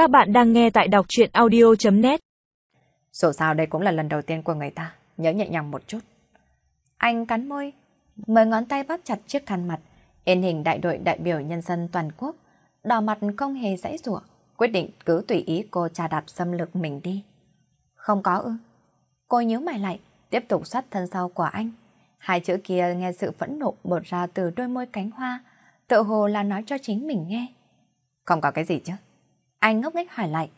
Các bạn đang nghe tại đọc chuyện audio.net Dù sao đây cũng là lần đầu tiên của người ta, nhớ nhẹ nhàng một chút. Anh cắn môi, mười ngón tay bóp chặt chiếc khăn mặt, in hình đại đội đại biểu nhân dân toàn quốc, đỏ mặt không hề dãy rủa quyết định cứ tùy ý cô trà đạp xâm lược mình đi. Không có ư. Cô nhíu mày lại, tiếp tục xoát thân sau của anh. Hai chữ kia nghe sự phẫn nộ bột ra từ đôi môi cánh hoa, tự hồ là nói cho chính mình nghe. Không có cái gì chứ. Anh ngốc nghếch hỏi lại.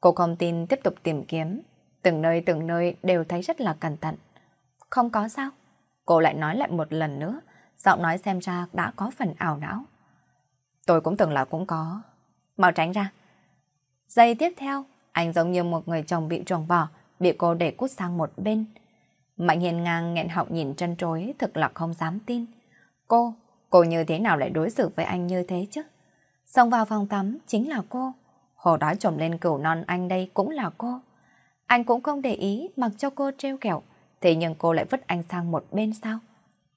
Cô không tin tiếp tục tìm kiếm. Từng nơi từng nơi đều thấy rất là cẩn thận. Không có sao. Cô lại nói lại một lần nữa. Giọng nói xem ra đã có phần ảo não. Tôi cũng từng là cũng có. Mau tránh ra. Giây tiếp theo, anh giống như một người chồng bị trồng bỏ, bị cô để cút sang một bên. Mạnh hiền ngang nghẹn họng nhìn chân trối, thực là không dám tin. Cô, cô như thế nào lại đối xử với anh như thế chứ? Xông vào phòng tắm chính là cô. Hồ đói trộm lên cửu non anh đây cũng là cô. Anh cũng không để ý mặc cho cô treo kẹo. Thế nhưng cô lại vứt anh sang một bên sao?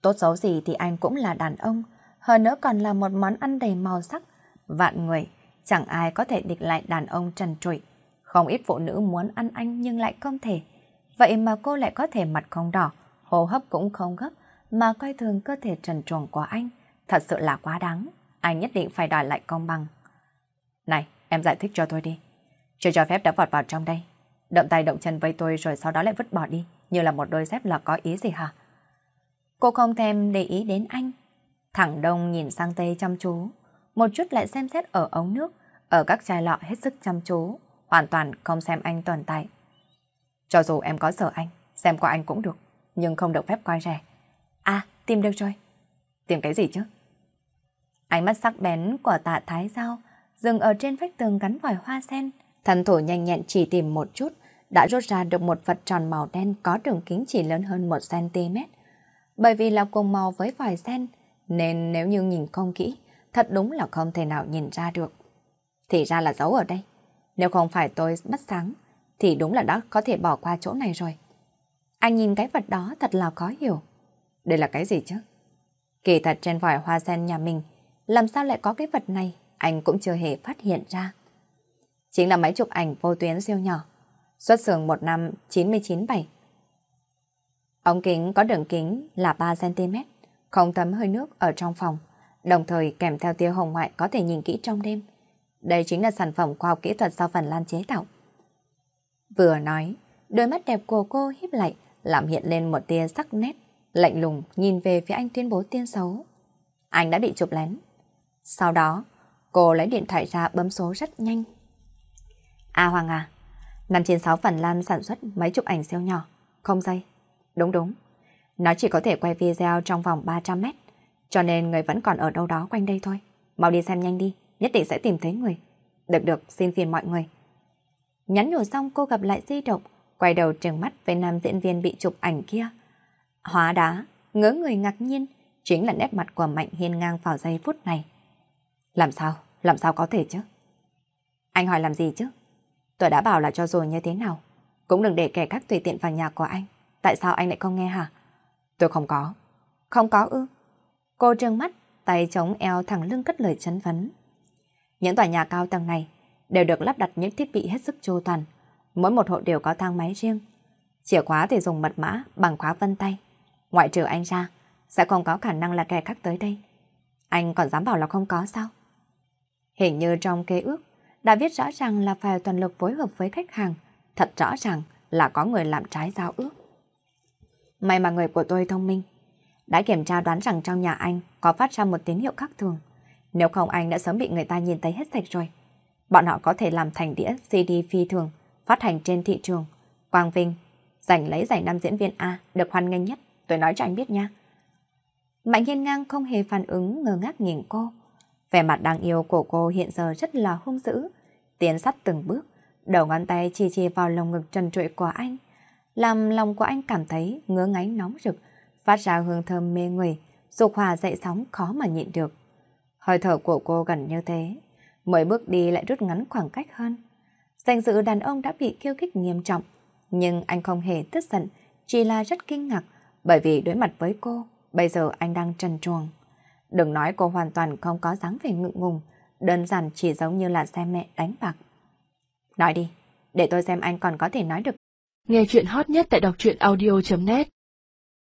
Tốt xấu gì thì anh cũng là đàn ông. Hơn nữa còn là một món ăn đầy màu sắc. Vạn người, chẳng ai có thể địch lại đàn ông trần trụi. Không ít phụ nữ muốn ăn anh nhưng lại không thể. Vậy mà cô lại có thể mặt không đỏ, hô hấp cũng không gấp, mà coi thường cơ thể trần truồng của anh. Thật sự là quá đáng. Anh nhất định phải đòi lại công bằng. Này, em giải thích cho tôi đi. Chưa cho phép đã vọt vào trong đây. Động tay động chân với tôi rồi sau đó lại vứt bỏ đi. Như là một đôi dép là có ý gì hả? Cô không thèm để ý đến anh. Thẳng đông nhìn sang Tây chăm chú. Một chút lại xem xét ở ống nước. Ở các chai lọ hết sức chăm chú. Hoàn toàn không xem anh tồn tại. Cho dù em có sợ anh, xem qua anh cũng được. Nhưng không được phép coi rẻ. À, tìm được rồi. Tìm cái gì chứ? Ánh mắt sắc bén của tạ thái giao dừng ở trên vách tường gắn vòi hoa sen. Thần thủ nhanh nhẹn chỉ tìm một chút, đã rút ra được một vật tròn màu đen có đường kính chỉ lớn hơn 1cm. Bởi vì là cùng màu với vòi sen, nên nếu như nhìn không kỹ, thật đúng là không thể nào nhìn ra được. Thì ra là giấu ở đây. Nếu không phải tôi bắt sáng, thì đúng là đã có thể bỏ qua chỗ này rồi. Anh nhìn cái vật đó thật là khó hiểu. Đây là cái gì chứ? Kỳ thật trên vòi hoa sen nhà mình, làm sao lại có cái vật này, anh cũng chưa hề phát hiện ra. Chính là máy chụp ảnh vô tuyến siêu nhỏ, xuất xưởng một năm 99-7. Ống kính có đường kính là 3cm, không thấm hơi nước ở trong phòng, đồng thời kèm theo tia hồng ngoại có thể nhìn kỹ trong đêm. Đây chính là sản phẩm khoa học kỹ thuật do Phần Lan chế tạo. Vừa nói, đôi mắt đẹp của cô híp lại, làm hiện lên một tia sắc nét, lạnh lùng nhìn về phía anh tuyên bố tiên xấu. Anh đã bị chụp lén. Sau đó, cô lấy điện thoại ra bấm số rất nhanh. À Hoàng à, 596 Phần Lan sản xuất máy chụp ảnh siêu nhỏ, không dây. Đúng đúng, nó chỉ có thể quay video trong vòng 300 mét, cho nên người vẫn còn ở đâu đó quanh đây thôi. Mau đi xem nhanh đi, nhất định sẽ tìm thấy người. Được được, xin phiền mọi người. Nhắn nhủ xong cô gặp lại di động, quay đầu trừng mắt với nam diễn viên bị chụp ảnh kia. Hóa đá, ngớ người ngạc nhiên, chính là nét mặt của Mạnh Hiên ngang vào giây phút này. Làm sao? Làm sao có thể chứ? Anh hỏi làm gì chứ? Tôi đã bảo là cho rồi như thế nào. Cũng đừng để kẻ khác tùy tiện vào nhà của anh. Tại sao anh lại không nghe hả? Tôi không có. Không có ư? Cô trừng mắt, tay chống eo thẳng lưng cất lời chấn vấn. Những tòa nhà cao tầng này đều được lắp đặt những thiết bị hết sức chu toàn. Mỗi một hộ đều có thang máy riêng. Chìa khóa thì dùng mật mã bằng khóa vân tay. Ngoại trừ anh ra, sẽ không có khả năng là kẻ khác tới đây. Anh còn dám bảo là không có sao? Hình như trong kế ước, đã viết rõ ràng là phải toàn lực phối hợp với khách hàng. Thật rõ ràng là có người làm trái giao ước. May mà người của tôi thông minh. Đã kiểm tra đoán rằng trong nhà anh có phát ra một tín hiệu khác thường. Nếu không anh đã sớm bị người ta nhìn thấy hết sạch rồi. Bọn họ có thể làm thành đĩa CD phi thường, phát hành trên thị trường. Quang Vinh, giành lấy giải năm diễn viên A được hoan nghênh nhất. Tôi nói cho anh biết nha. Mạnh hiên ngang không hề phản ứng ngờ ngác nhìn cô. Vẻ mặt đáng yêu của cô hiện giờ rất là hung dữ. Tiến sắt từng bước, đầu ngón tay chỉ chỉ vào lồng ngực trần trụi của anh. Làm lòng của anh cảm thấy ngứa ngáy nóng rực, phát ra hương thơm mê người, dục hòa dậy sóng khó mà nhịn được. Hơi thở của cô gần như thế, mỗi bước đi lại rút ngắn khoảng cách hơn. Danh dự đàn ông đã bị khiêu khích nghiêm trọng, nhưng anh không hề tức giận, chỉ là rất kinh ngạc, bởi vì đối mặt với cô, bây giờ anh đang trần truồng. Đừng nói cô hoàn toàn không có dáng vẻ ngượng ngùng, đơn giản chỉ giống như là xem mẹ đánh bạc. Nói đi, để tôi xem anh còn có thể nói được. Nghe chuyện hot nhất tại đọc truyện audio.net